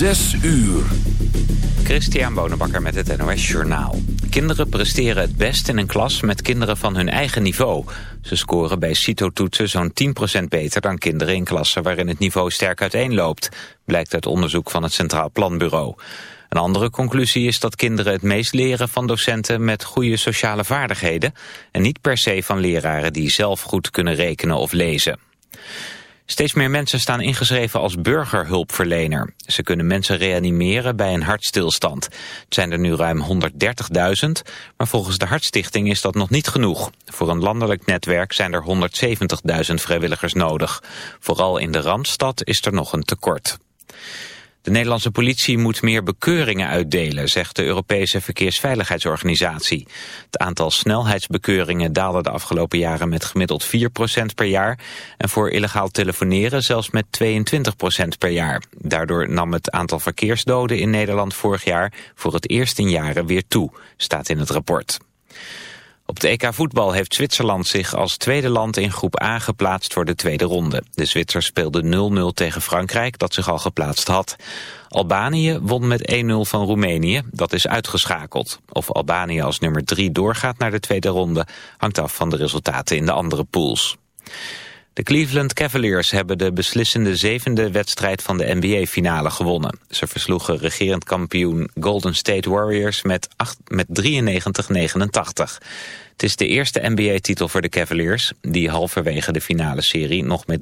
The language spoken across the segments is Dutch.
Zes uur. Christian Bonenbakker met het NOS Journaal. Kinderen presteren het best in een klas met kinderen van hun eigen niveau. Ze scoren bij CITO-toetsen zo'n 10% beter dan kinderen in klassen waarin het niveau sterk uiteenloopt, blijkt uit onderzoek van het Centraal Planbureau. Een andere conclusie is dat kinderen het meest leren van docenten met goede sociale vaardigheden en niet per se van leraren die zelf goed kunnen rekenen of lezen. Steeds meer mensen staan ingeschreven als burgerhulpverlener. Ze kunnen mensen reanimeren bij een hartstilstand. Het zijn er nu ruim 130.000, maar volgens de Hartstichting is dat nog niet genoeg. Voor een landelijk netwerk zijn er 170.000 vrijwilligers nodig. Vooral in de Randstad is er nog een tekort. De Nederlandse politie moet meer bekeuringen uitdelen, zegt de Europese Verkeersveiligheidsorganisatie. Het aantal snelheidsbekeuringen daalde de afgelopen jaren met gemiddeld 4% per jaar en voor illegaal telefoneren zelfs met 22% per jaar. Daardoor nam het aantal verkeersdoden in Nederland vorig jaar voor het eerst in jaren weer toe, staat in het rapport. Op de EK voetbal heeft Zwitserland zich als tweede land in groep A geplaatst voor de tweede ronde. De Zwitsers speelden 0-0 tegen Frankrijk, dat zich al geplaatst had. Albanië won met 1-0 van Roemenië, dat is uitgeschakeld. Of Albanië als nummer 3 doorgaat naar de tweede ronde hangt af van de resultaten in de andere pools. De Cleveland Cavaliers hebben de beslissende zevende wedstrijd van de NBA-finale gewonnen. Ze versloegen regerend kampioen Golden State Warriors met, 93-89. Het is de eerste NBA-titel voor de Cavaliers, die halverwege de finale serie nog met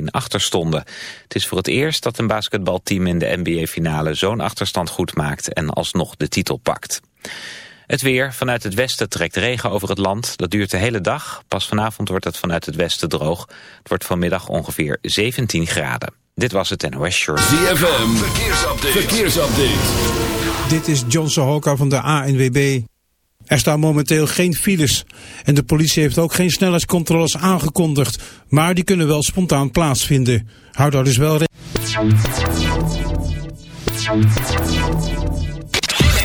3-1 achterstonden. Het is voor het eerst dat een basketbalteam in de NBA-finale zo'n achterstand goed maakt en alsnog de titel pakt. Het weer. Vanuit het westen trekt regen over het land. Dat duurt de hele dag. Pas vanavond wordt het vanuit het westen droog. Het wordt vanmiddag ongeveer 17 graden. Dit was het NOS Short. ZFM. Verkeersupdate. Verkeersupdate. Dit is John Sahoka van de ANWB. Er staan momenteel geen files. En de politie heeft ook geen snelheidscontroles aangekondigd. Maar die kunnen wel spontaan plaatsvinden. Houd daar dus wel rekening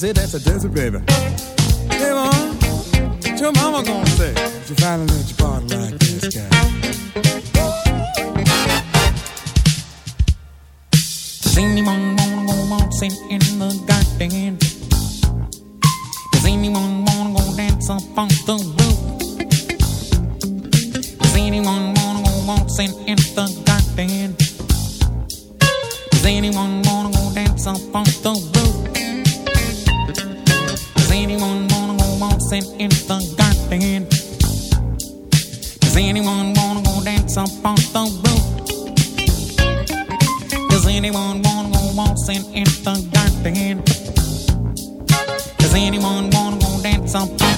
That's a desert, baby. waltzing in the garden? Does anyone wanna go dance up?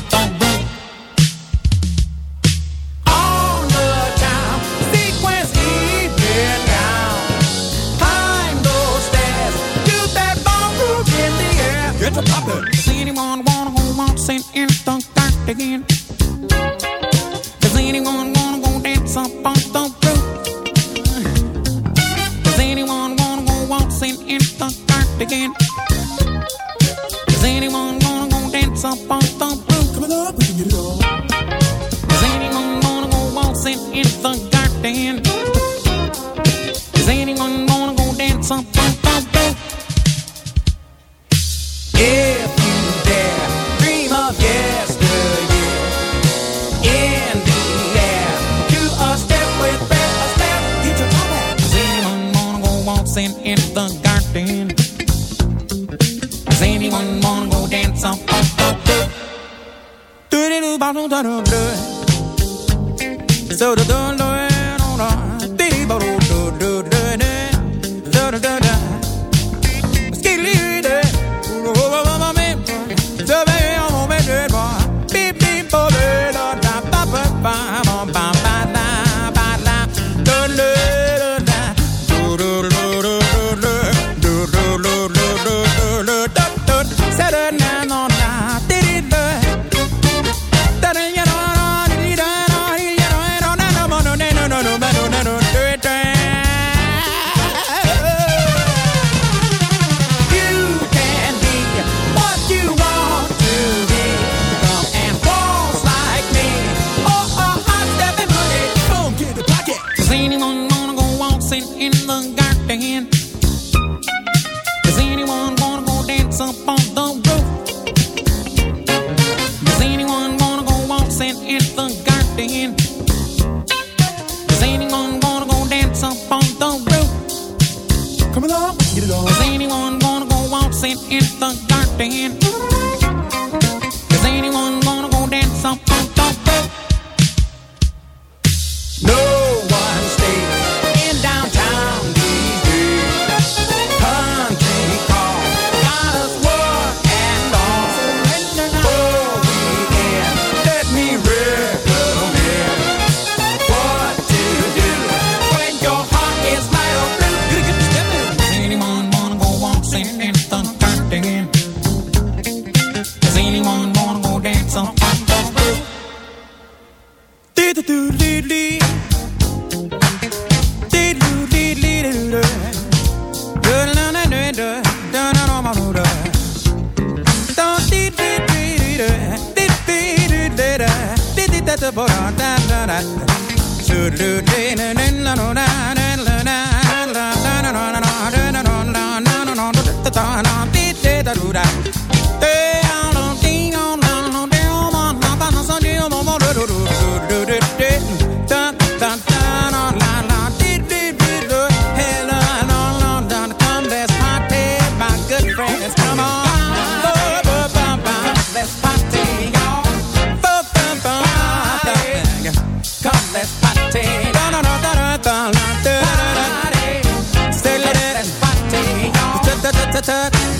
attack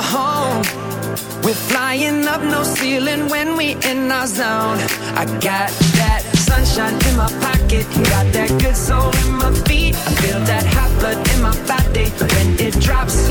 home. We're flying up no ceiling when we in our zone. I got that sunshine in my pocket, got that good soul in my feet. I feel that hot blood in my body when it drops.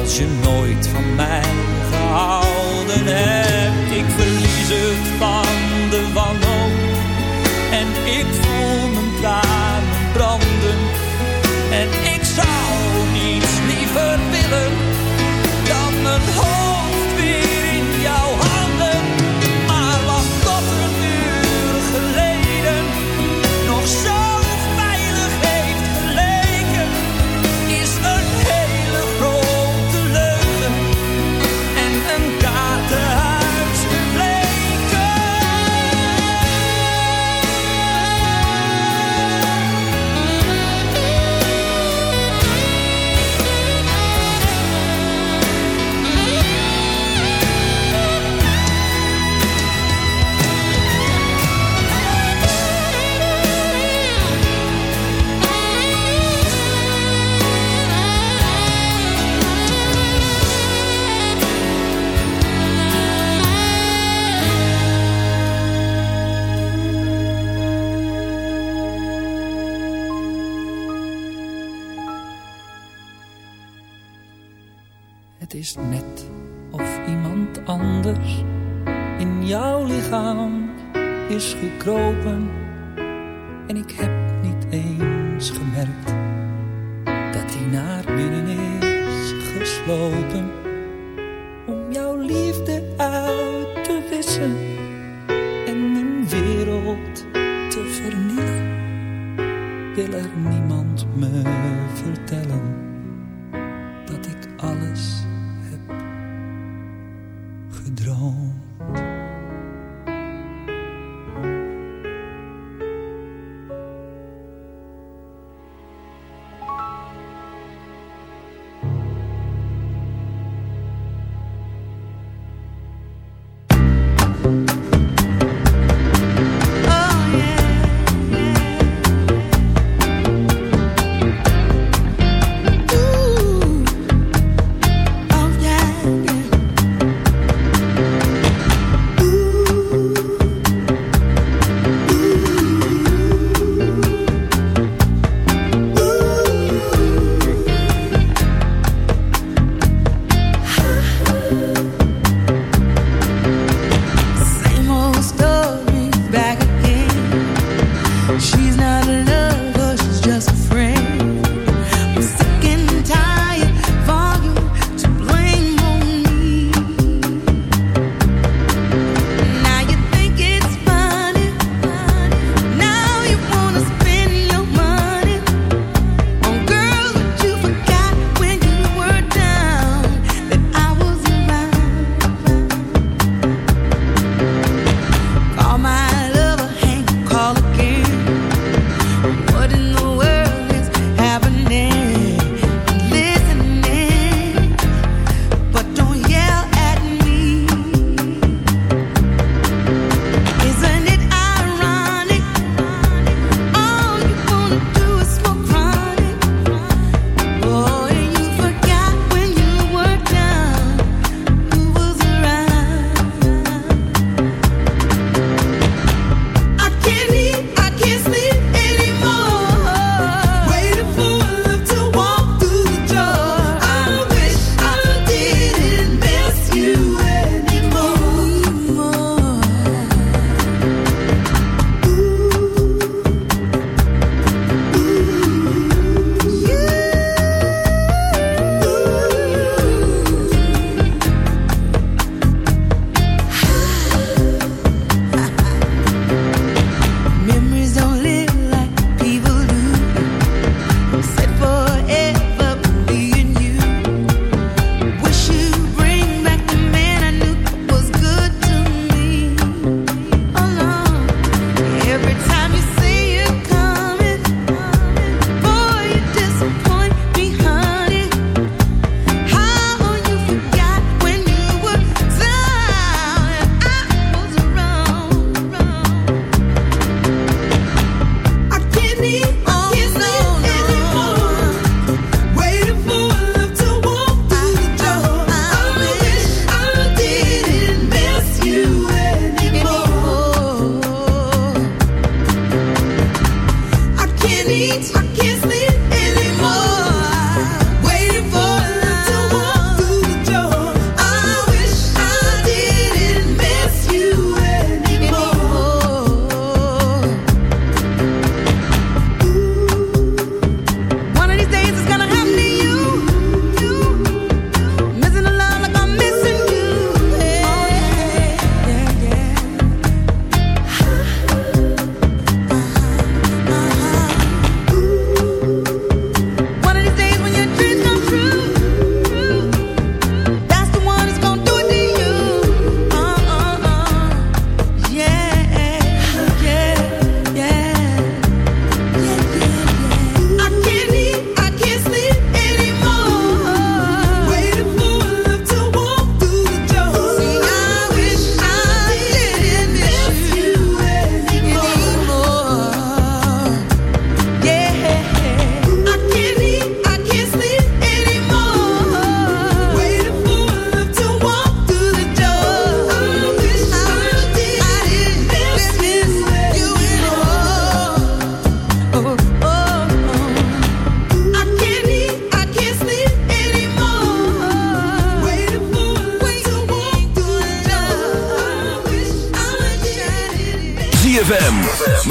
als je nooit van mij gehouden hebt. Ik verlies het van de wanhoop en ik voel me klaar.